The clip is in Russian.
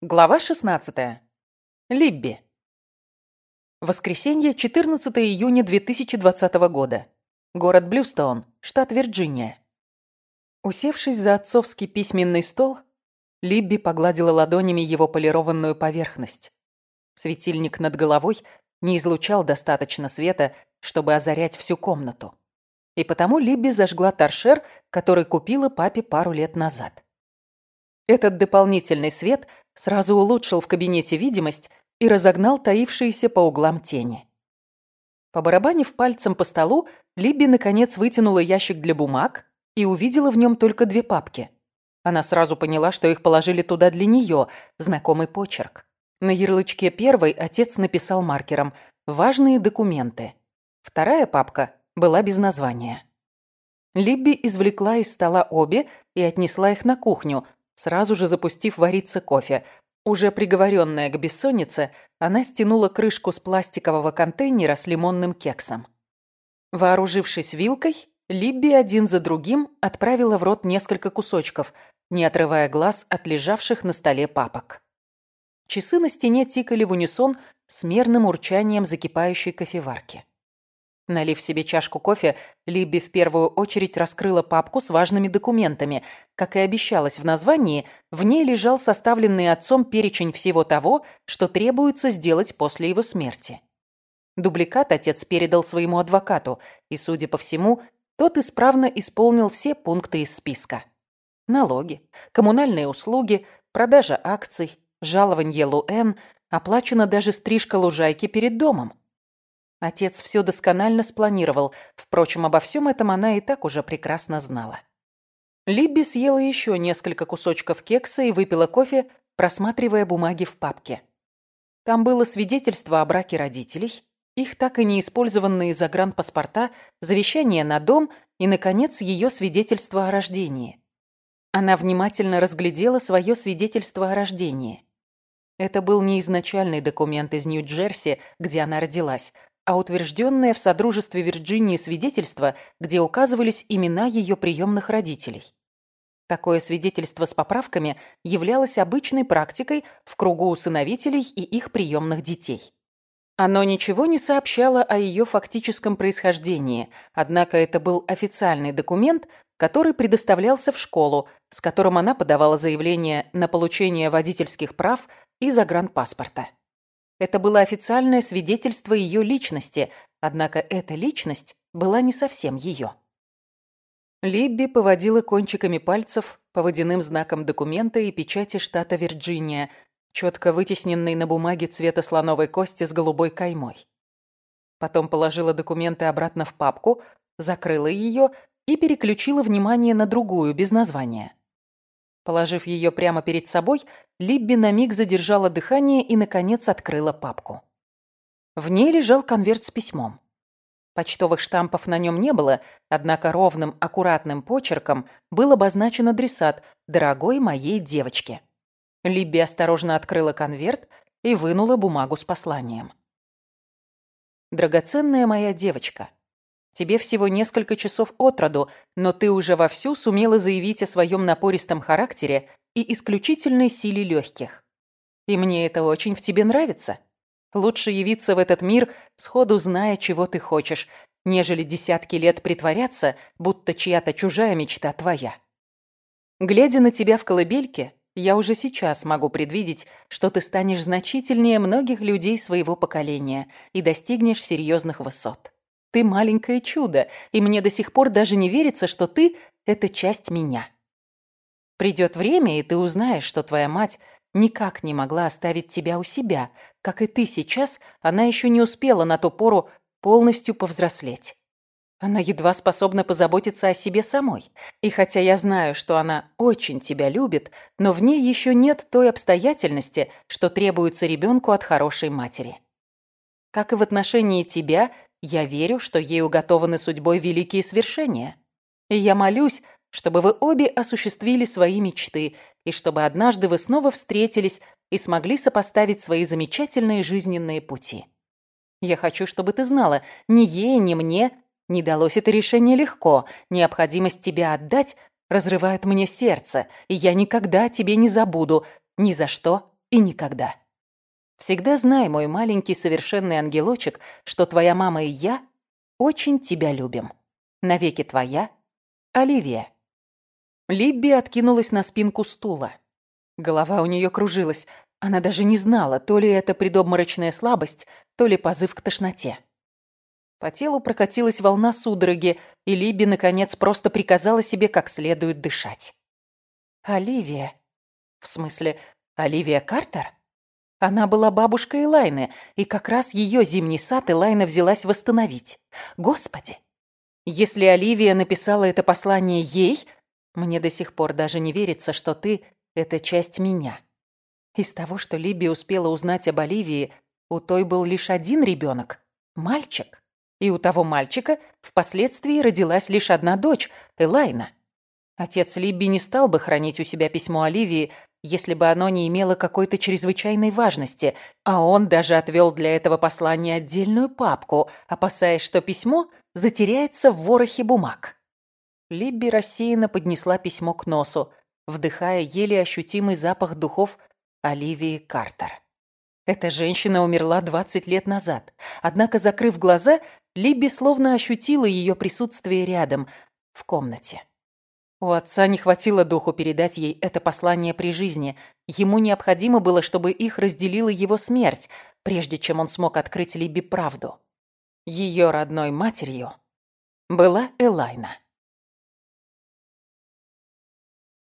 Глава 16. Либби. Воскресенье, 14 июня 2020 года. Город Блюстоун, штат Вирджиния. Усевшись за отцовский письменный стол, Либби погладила ладонями его полированную поверхность. Светильник над головой не излучал достаточно света, чтобы озарять всю комнату. И потому Либби зажгла торшер, который купила папе пару лет назад. Этот дополнительный свет сразу улучшил в кабинете видимость и разогнал таившиеся по углам тени. Побарабанив пальцем по столу, Либби наконец вытянула ящик для бумаг и увидела в нем только две папки. Она сразу поняла, что их положили туда для нее, знакомый почерк. На ярлычке первой отец написал маркером «Важные документы». Вторая папка была без названия. Либби извлекла из стола обе и отнесла их на кухню, сразу же запустив вариться кофе. Уже приговоренная к бессоннице, она стянула крышку с пластикового контейнера с лимонным кексом. Вооружившись вилкой, Либби один за другим отправила в рот несколько кусочков, не отрывая глаз от лежавших на столе папок. Часы на стене тикали в унисон с мерным урчанием закипающей кофеварки. Налив себе чашку кофе, Либби в первую очередь раскрыла папку с важными документами. Как и обещалось в названии, в ней лежал составленный отцом перечень всего того, что требуется сделать после его смерти. Дубликат отец передал своему адвокату, и, судя по всему, тот исправно исполнил все пункты из списка. Налоги, коммунальные услуги, продажа акций, жалование Луэн, оплачена даже стрижка лужайки перед домом. Отец все досконально спланировал, впрочем, обо всем этом она и так уже прекрасно знала. Либби съела еще несколько кусочков кекса и выпила кофе, просматривая бумаги в папке. Там было свидетельство о браке родителей, их так и не использованные загранпаспорта, завещание на дом и, наконец, ее свидетельство о рождении. Она внимательно разглядела свое свидетельство о рождении. Это был не изначальный документ из Нью-Джерси, где она родилась, а утвержденное в Содружестве Вирджинии свидетельство, где указывались имена ее приемных родителей. Такое свидетельство с поправками являлось обычной практикой в кругу усыновителей и их приемных детей. Оно ничего не сообщало о ее фактическом происхождении, однако это был официальный документ, который предоставлялся в школу, с которым она подавала заявление на получение водительских прав и загранпаспорта. Это было официальное свидетельство ее личности, однако эта личность была не совсем ее. Либби поводила кончиками пальцев по водяным знакам документа и печати штата Вирджиния, четко вытесненной на бумаге цвета слоновой кости с голубой каймой. Потом положила документы обратно в папку, закрыла ее и переключила внимание на другую, без названия. Положив ее прямо перед собой, Либби на миг задержала дыхание и, наконец, открыла папку. В ней лежал конверт с письмом. Почтовых штампов на нем не было, однако ровным, аккуратным почерком был обозначен адресат «Дорогой моей девочке». Либби осторожно открыла конверт и вынула бумагу с посланием. «Драгоценная моя девочка, Тебе всего несколько часов от роду, но ты уже вовсю сумела заявить о своем напористом характере и исключительной силе легких. И мне это очень в тебе нравится. Лучше явиться в этот мир, сходу зная, чего ты хочешь, нежели десятки лет притворяться, будто чья-то чужая мечта твоя. Глядя на тебя в колыбельке, я уже сейчас могу предвидеть, что ты станешь значительнее многих людей своего поколения и достигнешь серьезных высот. Ты маленькое чудо, и мне до сих пор даже не верится, что ты — это часть меня. Придет время, и ты узнаешь, что твоя мать никак не могла оставить тебя у себя, как и ты сейчас, она еще не успела на ту пору полностью повзрослеть. Она едва способна позаботиться о себе самой. И хотя я знаю, что она очень тебя любит, но в ней еще нет той обстоятельности, что требуется ребенку от хорошей матери. Как и в отношении тебя, я верю, что ей уготованы судьбой великие свершения. И я молюсь, чтобы вы обе осуществили свои мечты, и чтобы однажды вы снова встретились и смогли сопоставить свои замечательные жизненные пути. Я хочу, чтобы ты знала, ни ей, ни мне не далось это решение легко. Необходимость тебя отдать разрывает мне сердце, и я никогда тебе не забуду, ни за что и никогда. Всегда знай, мой маленький совершенный ангелочек, что твоя мама и я очень тебя любим. Навеки твоя, Оливия. Либби откинулась на спинку стула. Голова у нее кружилась. Она даже не знала, то ли это предобморочная слабость, то ли позыв к тошноте. По телу прокатилась волна судороги, и Либи, наконец, просто приказала себе как следует дышать. «Оливия? В смысле, Оливия Картер?» Она была бабушкой Элайны, и как раз ее зимний сад Элайна взялась восстановить. Господи! Если Оливия написала это послание ей, мне до сих пор даже не верится, что ты — это часть меня. Из того, что Либи успела узнать об Оливии, у той был лишь один ребенок — мальчик. И у того мальчика впоследствии родилась лишь одна дочь, Элайна. Отец Либби не стал бы хранить у себя письмо Оливии, если бы оно не имело какой-то чрезвычайной важности, а он даже отвел для этого послания отдельную папку, опасаясь, что письмо затеряется в ворохе бумаг. Либби рассеянно поднесла письмо к носу, вдыхая еле ощутимый запах духов Оливии Картер. Эта женщина умерла 20 лет назад. Однако, закрыв глаза, Либби словно ощутила ее присутствие рядом, в комнате. У отца не хватило духу передать ей это послание при жизни. Ему необходимо было, чтобы их разделила его смерть, прежде чем он смог открыть Либби правду. Ее родной матерью была Элайна.